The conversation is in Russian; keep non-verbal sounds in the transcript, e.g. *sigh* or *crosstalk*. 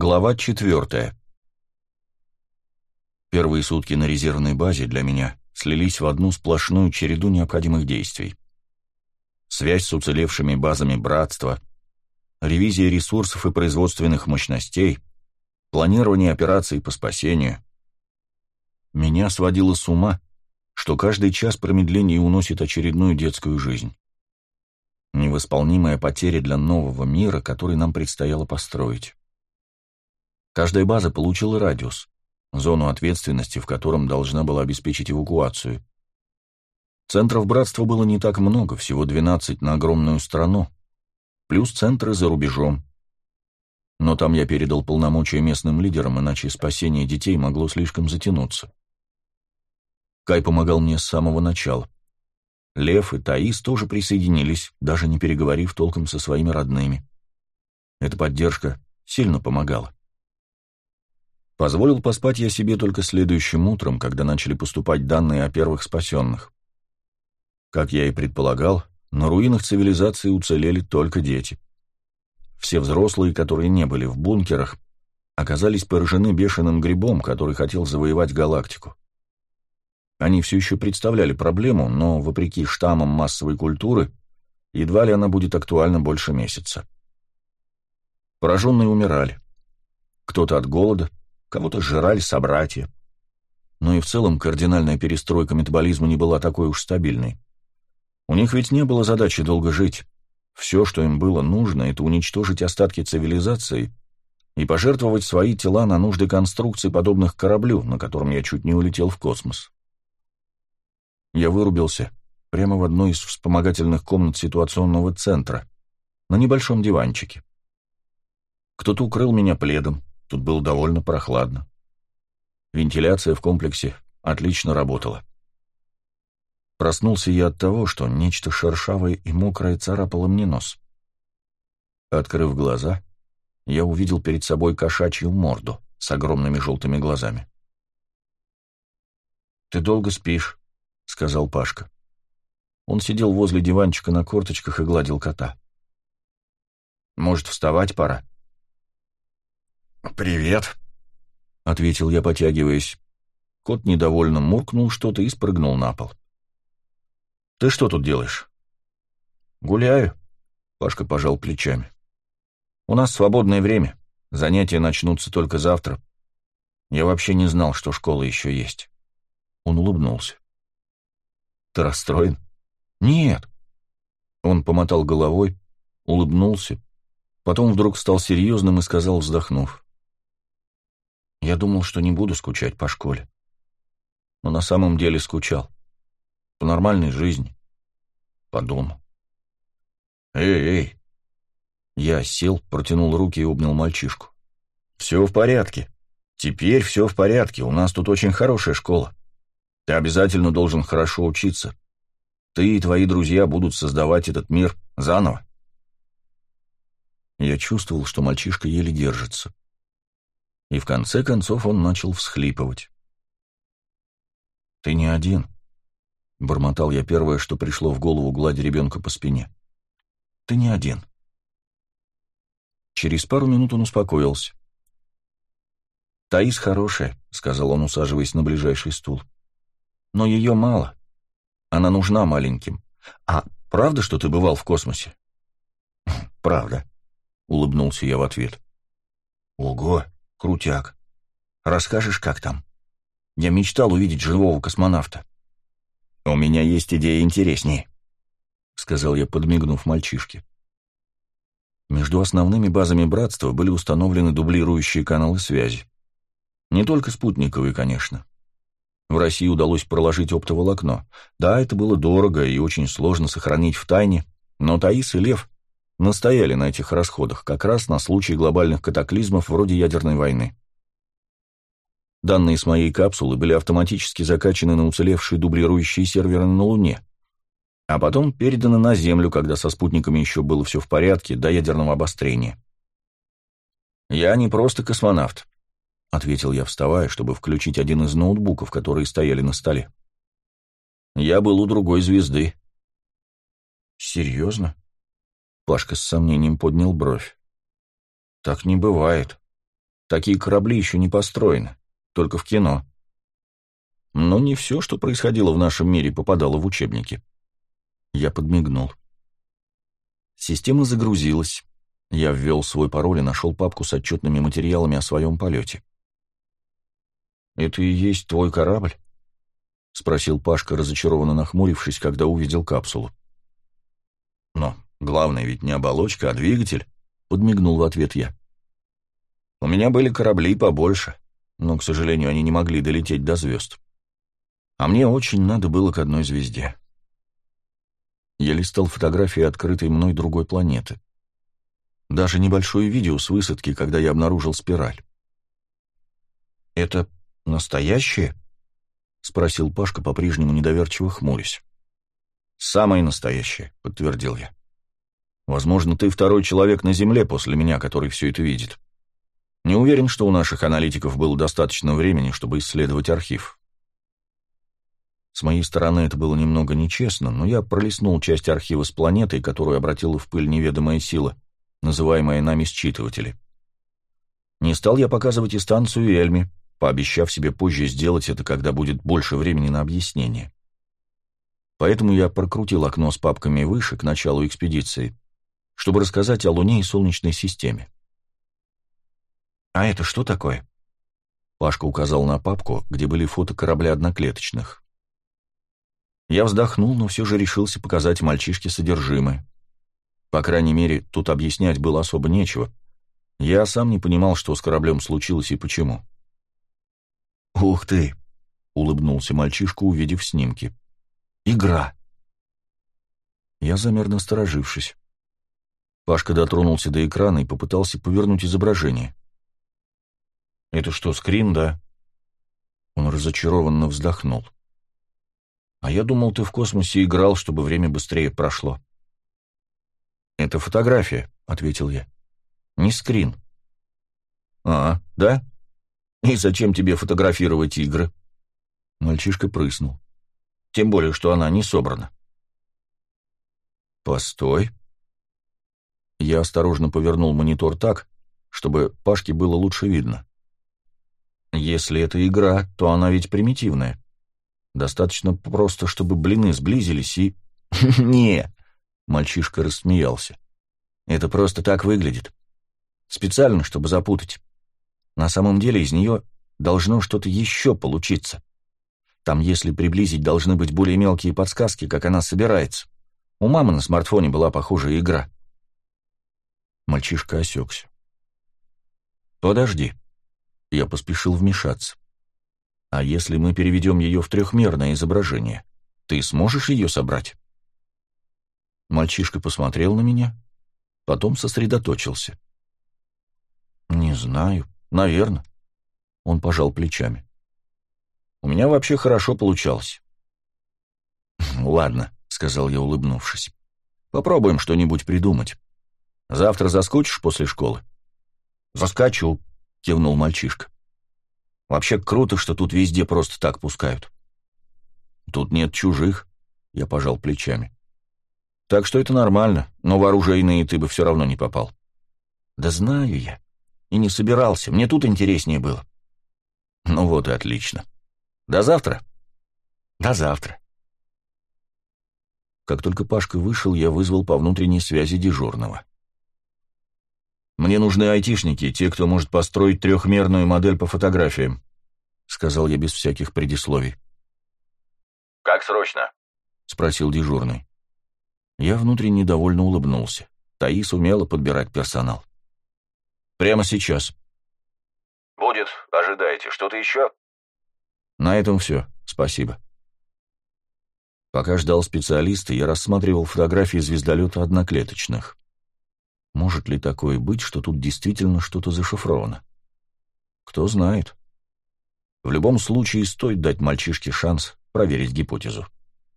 Глава четвертая. Первые сутки на резервной базе для меня слились в одну сплошную череду необходимых действий. Связь с уцелевшими базами братства, ревизия ресурсов и производственных мощностей, планирование операций по спасению. Меня сводило с ума, что каждый час промедления уносит очередную детскую жизнь. Невосполнимая потеря для нового мира, который нам предстояло построить. Каждая база получила радиус, зону ответственности, в котором должна была обеспечить эвакуацию. Центров братства было не так много, всего 12 на огромную страну, плюс центры за рубежом. Но там я передал полномочия местным лидерам, иначе спасение детей могло слишком затянуться. Кай помогал мне с самого начала. Лев и Таис тоже присоединились, даже не переговорив толком со своими родными. Эта поддержка сильно помогала. Позволил поспать я себе только следующим утром, когда начали поступать данные о первых спасенных. Как я и предполагал, на руинах цивилизации уцелели только дети. Все взрослые, которые не были в бункерах, оказались поражены бешеным грибом, который хотел завоевать галактику. Они все еще представляли проблему, но, вопреки штаммам массовой культуры, едва ли она будет актуальна больше месяца. Пораженные умирали. Кто-то от голода, кого-то жрали собратья. Но и в целом кардинальная перестройка метаболизма не была такой уж стабильной. У них ведь не было задачи долго жить. Все, что им было нужно, это уничтожить остатки цивилизации и пожертвовать свои тела на нужды конструкций, подобных кораблю, на котором я чуть не улетел в космос. Я вырубился прямо в одной из вспомогательных комнат ситуационного центра, на небольшом диванчике. Кто-то укрыл меня пледом, Тут было довольно прохладно. Вентиляция в комплексе отлично работала. Проснулся я от того, что нечто шершавое и мокрое царапало мне нос. Открыв глаза, я увидел перед собой кошачью морду с огромными желтыми глазами. «Ты долго спишь», — сказал Пашка. Он сидел возле диванчика на корточках и гладил кота. «Может, вставать пора?» «Привет», — ответил я, потягиваясь. Кот недовольно муркнул что-то и спрыгнул на пол. «Ты что тут делаешь?» «Гуляю», — Пашка пожал плечами. «У нас свободное время. Занятия начнутся только завтра. Я вообще не знал, что школа еще есть». Он улыбнулся. «Ты расстроен?» «Нет». Он помотал головой, улыбнулся, потом вдруг стал серьезным и сказал, вздохнув. Я думал, что не буду скучать по школе. Но на самом деле скучал. По нормальной жизни. По дому. «Эй, эй!» Я сел, протянул руки и обнял мальчишку. «Все в порядке. Теперь все в порядке. У нас тут очень хорошая школа. Ты обязательно должен хорошо учиться. Ты и твои друзья будут создавать этот мир заново». Я чувствовал, что мальчишка еле держится и в конце концов он начал всхлипывать. «Ты не один», — бормотал я первое, что пришло в голову гладя ребенка по спине. «Ты не один». Через пару минут он успокоился. «Таис хорошая», — сказал он, усаживаясь на ближайший стул. «Но ее мало. Она нужна маленьким. А правда, что ты бывал в космосе?» «Правда», — улыбнулся я в ответ. «Ого!» Крутяк. Расскажешь, как там? Я мечтал увидеть живого космонавта. У меня есть идея интереснее, сказал я, подмигнув мальчишке. Между основными базами братства были установлены дублирующие каналы связи. Не только спутниковые, конечно. В России удалось проложить оптоволокно. Да, это было дорого и очень сложно сохранить в тайне, но Таис и Лев настояли на этих расходах, как раз на случай глобальных катаклизмов вроде ядерной войны. Данные с моей капсулы были автоматически закачаны на уцелевшие дублирующие серверы на Луне, а потом переданы на Землю, когда со спутниками еще было все в порядке, до ядерного обострения. «Я не просто космонавт», — ответил я, вставая, чтобы включить один из ноутбуков, которые стояли на столе. «Я был у другой звезды». «Серьезно?» Пашка с сомнением поднял бровь. «Так не бывает. Такие корабли еще не построены, только в кино. Но не все, что происходило в нашем мире, попадало в учебники. Я подмигнул. Система загрузилась. Я ввел свой пароль и нашел папку с отчетными материалами о своем полете. «Это и есть твой корабль?» — спросил Пашка, разочарованно нахмурившись, когда увидел капсулу. «Но главное ведь не оболочка, а двигатель», — подмигнул в ответ я. «У меня были корабли побольше, но, к сожалению, они не могли долететь до звезд. А мне очень надо было к одной звезде». Я листал фотографии открытой мной другой планеты. Даже небольшое видео с высадки, когда я обнаружил спираль. «Это настоящее?» — спросил Пашка, по-прежнему недоверчиво хмурясь. «Самое настоящее», — подтвердил я. «Возможно, ты второй человек на Земле после меня, который все это видит. Не уверен, что у наших аналитиков было достаточно времени, чтобы исследовать архив. С моей стороны это было немного нечестно, но я пролистнул часть архива с планетой, которую обратила в пыль неведомая сила, называемая нами считыватели. Не стал я показывать и станцию Эльми, пообещав себе позже сделать это, когда будет больше времени на объяснение. Поэтому я прокрутил окно с папками выше, к началу экспедиции, чтобы рассказать о Луне и Солнечной системе. «А это что такое?» Пашка указал на папку, где были фото корабля одноклеточных. Я вздохнул, но все же решился показать мальчишке содержимое. По крайней мере, тут объяснять было особо нечего. Я сам не понимал, что с кораблем случилось и почему. «Ух ты!» — улыбнулся мальчишка, увидев снимки. «Игра!» Я замер насторожившись. Пашка дотронулся до экрана и попытался повернуть изображение. «Это что, скрин, да?» Он разочарованно вздохнул. А я думал, ты в космосе играл, чтобы время быстрее прошло. Это фотография, ответил я. Не скрин. А, да? И зачем тебе фотографировать игры? Мальчишка прыснул. Тем более, что она не собрана. Постой. Я осторожно повернул монитор так, чтобы Пашке было лучше видно. Если это игра, то она ведь примитивная. Достаточно просто, чтобы блины сблизились и... *laughs* не мальчишка рассмеялся. «Это просто так выглядит. Специально, чтобы запутать. На самом деле из нее должно что-то еще получиться. Там, если приблизить, должны быть более мелкие подсказки, как она собирается. У мамы на смартфоне была похожая игра». Мальчишка осекся. «Подожди». Я поспешил вмешаться. А если мы переведем ее в трехмерное изображение, ты сможешь ее собрать?» Мальчишка посмотрел на меня, потом сосредоточился. «Не знаю. Наверное». Он пожал плечами. «У меня вообще хорошо получалось». «Ладно», — сказал я, улыбнувшись. «Попробуем что-нибудь придумать. Завтра заскочишь после школы?» «Заскочу», — кивнул мальчишка. Вообще круто, что тут везде просто так пускают. Тут нет чужих, я пожал плечами. Так что это нормально, но в оружейные ты бы все равно не попал. Да знаю я. И не собирался, мне тут интереснее было. Ну вот и отлично. До завтра? До завтра. Как только Пашка вышел, я вызвал по внутренней связи дежурного. «Мне нужны айтишники, те, кто может построить трехмерную модель по фотографиям», — сказал я без всяких предисловий. «Как срочно?» — спросил дежурный. Я внутренне довольно улыбнулся. Таис умела подбирать персонал. «Прямо сейчас». «Будет, ожидайте. Что-то еще?» «На этом все. Спасибо». Пока ждал специалиста, я рассматривал фотографии звездолета одноклеточных. Может ли такое быть, что тут действительно что-то зашифровано? Кто знает. В любом случае стоит дать мальчишке шанс проверить гипотезу.